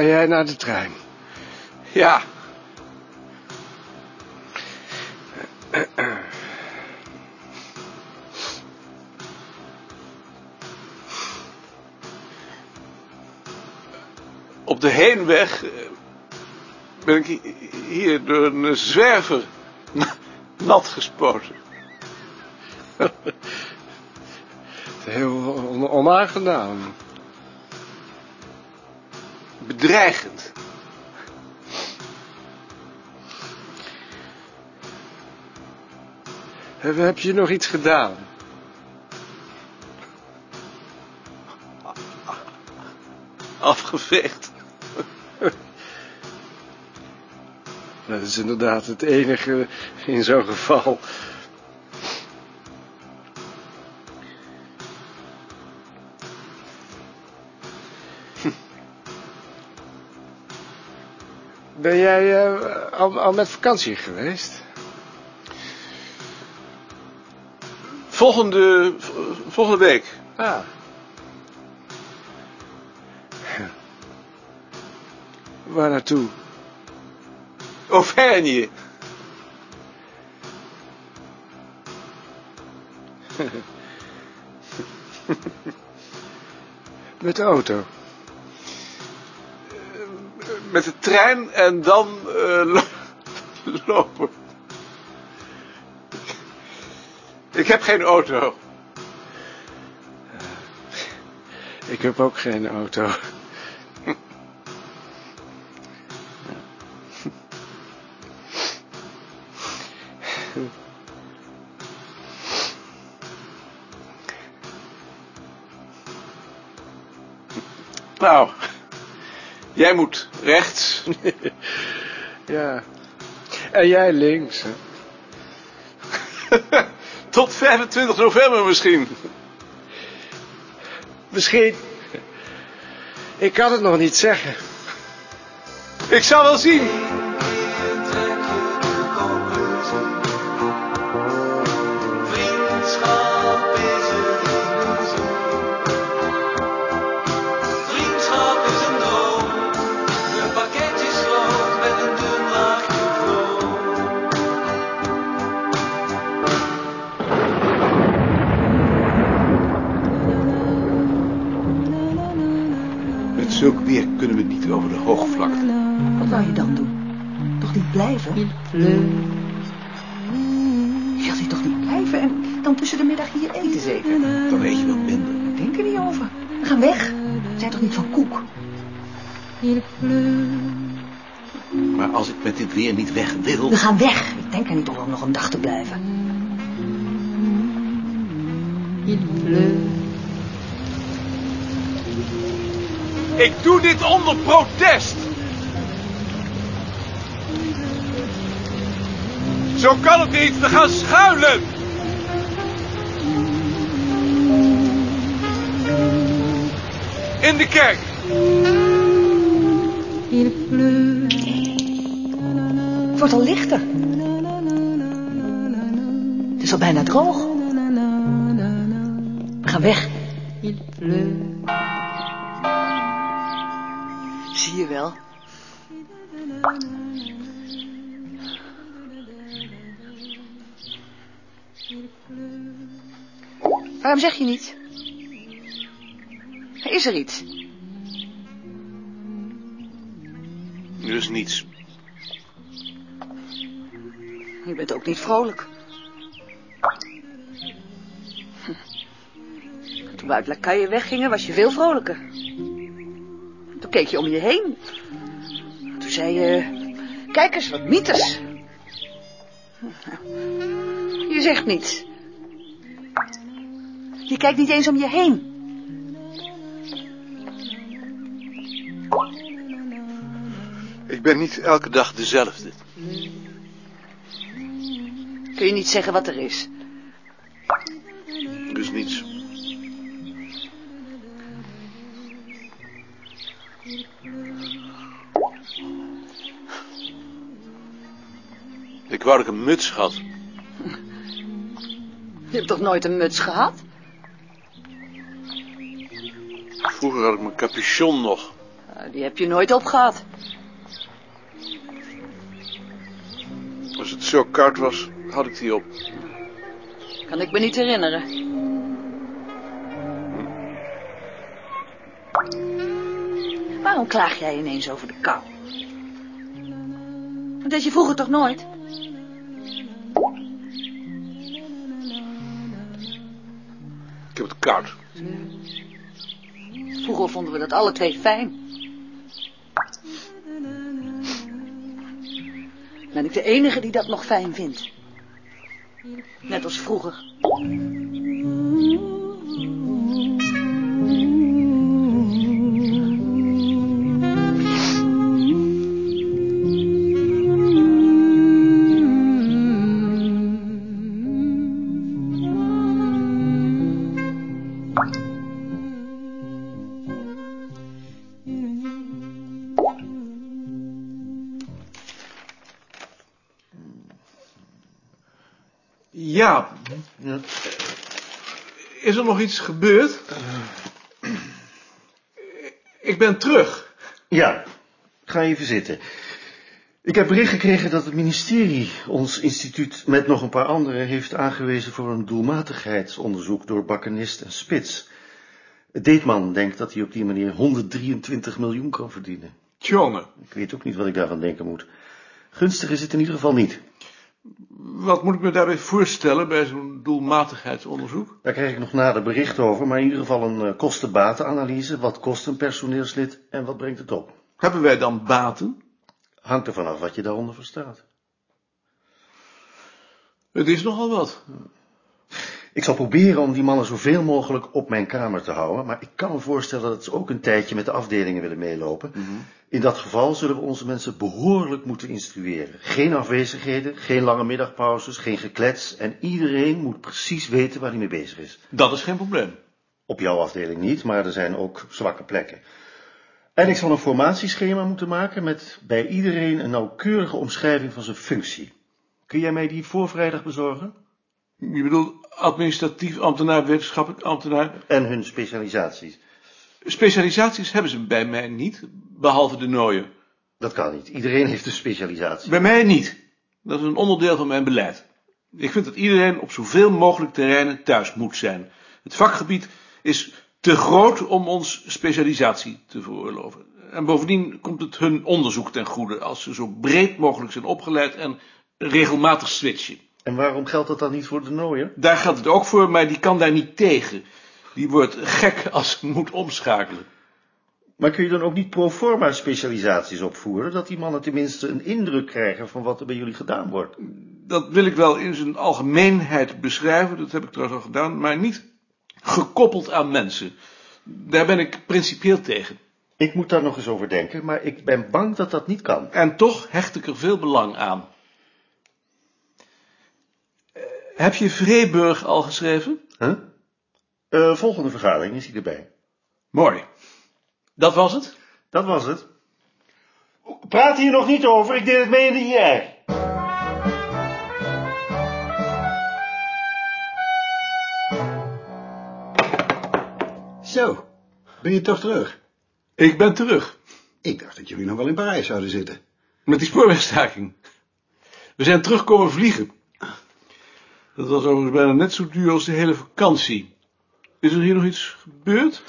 Ga jij naar de trein? Ja. Op de heenweg eh, ben ik hi- hier door een zwerver nat gespoten. Heel on- onaangenaam. Bedreigend. Heb, je nog iets gedaan? Afgeveegd. Dat is inderdaad het enige in zo'n geval. Ben jij eh, al, al met vakantie geweest? Volgende, volgende week. Ah. Waar naartoe? Auvergne. Met de auto. Met de trein en dan lo- lopen. Ik heb geen auto. Ik heb ook geen auto. Nou, jij moet rechts. Ja. En jij links. Hè? Tot 25 november misschien. Misschien. Ik kan het nog niet zeggen. Ik zal wel zien. Zulk weer kunnen we niet over de hoogvlakte. Wat wou je dan doen? Toch niet blijven? Je wilt hier toch niet blijven en dan tussen de middag hier eten zeker? Dan weet je wat minder. Denk er niet over. We gaan weg. We zijn toch niet van koek? Maar als ik met dit weer niet weg wil... We gaan weg. Ik denk er niet om nog een dag te blijven. Ik doe dit onder protest. Zo kan het niet. We gaan schuilen. In de kerk. Het wordt al lichter. Het is al bijna droog. We gaan weg. Zie je wel. Waarom zeg je niet? Is er iets? Dus niets. Je bent ook niet vrolijk. Hm. Toen we uit Lakaille weggingen, was je veel vrolijker. Toen keek je om je heen. Toen zei je... Kijk eens, wat mythes. Je zegt niets. Je kijkt niet eens om je heen. Ik ben niet elke dag dezelfde. Kun je niet zeggen wat er is. Ik wou dat ik een muts had. Je hebt toch nooit een muts gehad? Vroeger had ik mijn capuchon nog. Nou, die heb je nooit opgehad. Als het zo koud was, had ik die op. Kan ik me niet herinneren. Waarom klaag jij ineens over de kou? Dat deed je vroeger toch nooit? Ik heb het koud. Vroeger vonden we dat alle twee fijn. Ben ik de enige die dat nog fijn vindt? Net als vroeger. Ja. Is er nog iets gebeurd? Ik ben terug. Ja, ga even zitten. Ik heb bericht gekregen dat het ministerie ons instituut met nog een paar anderen heeft aangewezen voor een doelmatigheidsonderzoek door bakkenist en spits. Deetman denkt dat hij op die manier 123 miljoen kan verdienen. Jongen, Ik weet ook niet wat ik daarvan denken moet. Gunstig is het in ieder geval niet. Wat moet ik me daarbij voorstellen bij zo'n doelmatigheidsonderzoek? Daar krijg ik nog nader bericht over, maar in ieder geval een eh, kosten-batenanalyse. Wat kost een personeelslid en wat brengt het op? Hebben wij dan baten? Hangt er vanaf wat je daaronder verstaat. Het is nogal wat. Ik zal proberen om die mannen zoveel mogelijk op mijn kamer te houden, maar ik kan me voorstellen dat ze ook een tijdje met de afdelingen willen meelopen. In dat geval zullen we onze mensen behoorlijk moeten instrueren. Geen afwezigheden, geen lange middagpauzes, geen geklets en iedereen moet precies weten waar hij mee bezig is. Dat is geen probleem. Op jouw afdeling niet, maar er zijn ook zwakke plekken. En ik zal een formatieschema moeten maken met bij iedereen een nauwkeurige omschrijving van zijn functie. Kun jij mij die voor vrijdag bezorgen? Je bedoelt administratief ambtenaar, wetenschappelijk ambtenaar. En hun specialisaties. Specialisaties hebben ze bij mij niet, behalve de nooien. Dat kan niet. Iedereen heeft een specialisatie. Bij mij niet. Dat is een onderdeel van mijn beleid. Ik vind dat iedereen op zoveel mogelijk terreinen thuis moet zijn. Het vakgebied is te groot om ons specialisatie te veroorloven. En bovendien komt het hun onderzoek ten goede als ze zo breed mogelijk zijn opgeleid en regelmatig switchen. En waarom geldt dat dan niet voor de nooier? Daar geldt het ook voor, maar die kan daar niet tegen. Die wordt gek als ze moet omschakelen. Maar kun je dan ook niet pro forma specialisaties opvoeren, dat die mannen tenminste een indruk krijgen van wat er bij jullie gedaan wordt? Dat wil ik wel in zijn algemeenheid beschrijven, dat heb ik trouwens al gedaan, maar niet gekoppeld aan mensen. Daar ben ik principieel tegen. Ik moet daar nog eens over denken, maar ik ben bang dat dat niet kan. En toch hecht ik er veel belang aan. Heb je Vreeburg al geschreven? Huh? Eh, volgende vergadering is hij erbij. Mooi. Dat was het? Dat was het. Praat hier nog niet over, ik deed het mee in de IR. Zo, ben je toch terug? Ik ben terug. Ik dacht dat jullie nog wel in Parijs zouden zitten. Met die spoorwegstaking. We zijn terugkomen vliegen. Dat was overigens bijna net zo duur als de hele vakantie. Is er hier nog iets gebeurd?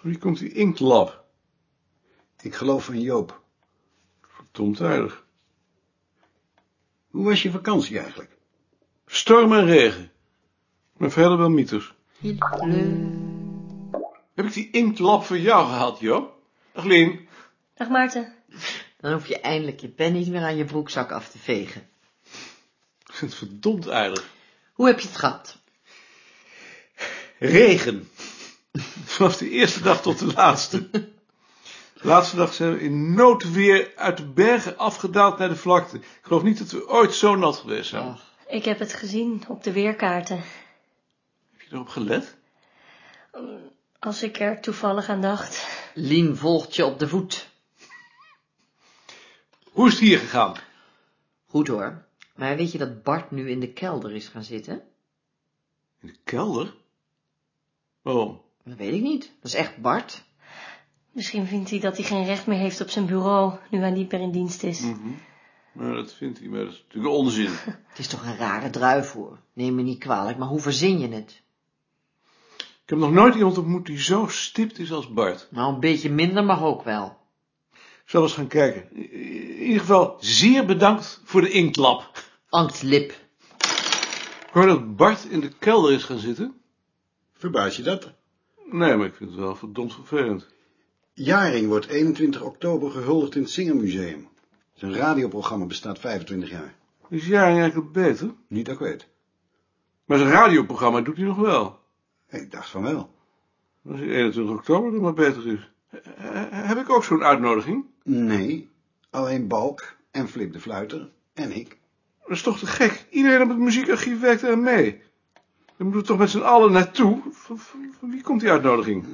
Wie komt die inktlab? Ik geloof van Joop. Verdomd aardig. Hoe was je vakantie eigenlijk? Storm en regen. Maar verder wel mythes. Heb ik die inktlab voor jou gehad, Joop? Dag Lien. Dag Maarten. Dan hoef je eindelijk je pen niet meer aan je broekzak af te vegen. Ik vind het verdomd aardig. Hoe heb je het gehad? Regen. Vanaf de eerste dag tot de laatste. De laatste dag zijn we in noodweer uit de bergen afgedaald naar de vlakte. Ik geloof niet dat we ooit zo nat geweest zijn. Ach, Ik heb het gezien op de weerkaarten. Heb je erop gelet? Als ik er toevallig aan dacht. Lien volgt je op de voet. Hoe is het hier gegaan? Goed hoor. Maar weet je dat Bart nu in de kelder is gaan zitten? In de kelder? Waarom? Dat weet ik niet. Dat is echt Bart. Misschien vindt hij dat hij geen recht meer heeft op zijn bureau, nu hij niet meer in dienst is. Nou, dat vindt hij, maar dat is natuurlijk onzin. Het is toch een rare druif hoor. Neem me niet kwalijk, maar hoe verzin je het? Ik heb nog nooit iemand ontmoet die zo stipt is als Bart. Nou, een beetje minder mag ook wel. Zal eens gaan kijken. In ieder geval, zeer bedankt voor de inktlap. Angtlip. Ik hoor dat Bart in de kelder is gaan zitten. Verbaas je dat? Nee, maar ik vind het wel verdomd vervelend. Jaring wordt 21 oktober gehuldigd in het Singermuseum. Zijn radioprogramma bestaat 25 jaar. Is Jaring eigenlijk beter? Niet dat ik weet. Maar zijn radioprogramma doet hij nog wel. Ik dacht van wel. Als hij 21 oktober dan maar beter is. Eh, Heb ik ook zo'n uitnodiging? Nee, alleen Balk en Flip de Fluiter en ik. Dat is toch te gek? Iedereen op het muziekarchief werkt er mee. Dan moeten we toch met z'n allen naartoe? Van, van- van wie komt die uitnodiging?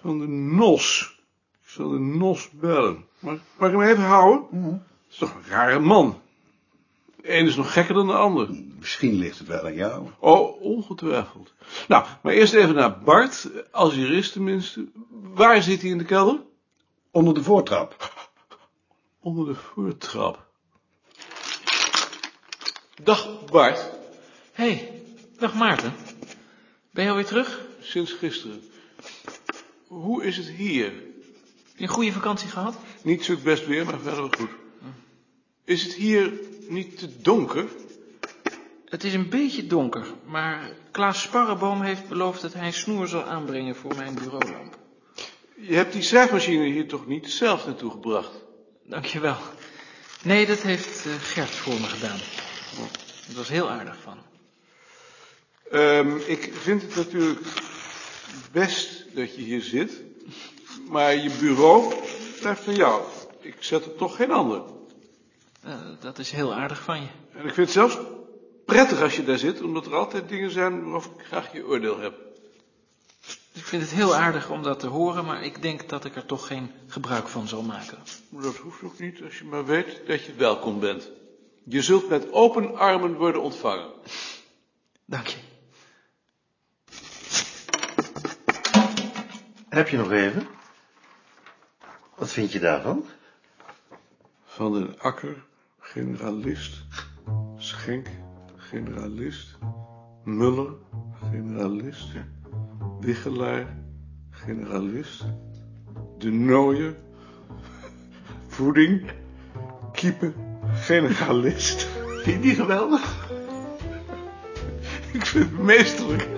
Van de NOS. Ik zal de NOS bellen. Mag, mag ik hem even houden? Dat is toch een rare man. De een is nog gekker dan de ander. Misschien ligt het wel aan jou. Oh, ongetwijfeld. Nou, maar eerst even naar Bart, als jurist tenminste. Waar zit hij in de kelder? Onder de voortrap. Onder de voortrap. Dag Bart, hey, dag Maarten. Ben je alweer terug? sinds gisteren. Hoe is het hier? Heb je een goede vakantie gehad? Niet zo best weer, maar verder wel goed. Is het hier niet te donker? Het is een beetje donker, maar Klaas Sparreboom heeft beloofd dat hij een snoer zal aanbrengen voor mijn bureaulamp. Je hebt die schrijfmachine hier toch niet zelf naartoe gebracht? Dankjewel. Nee, dat heeft eh, Gert voor me gedaan. Dat was heel aardig van. Ehm, ik vind het natuurlijk best dat je hier zit, maar je bureau blijft van jou. Ik zet er toch geen ander. Eh, dat is heel aardig van je. En ik vind het zelfs prettig als je daar zit, omdat er altijd dingen zijn waarover ik graag je oordeel heb. Ik vind het heel aardig om dat te horen, maar ik denk dat ik er toch geen gebruik van zal maken. Maar dat hoeft ook niet als je maar weet dat je welkom bent. Je zult met open armen worden ontvangen. Dank je. Heb je nog even? Wat vind je daarvan? Van den Akker, generalist. Schenk, generalist. Muller, generalist. Wichelaar, generalist. De Nooier, voeding. Kiepen, generalist. Vind je die geweldig? Ik vind het meesterlijk.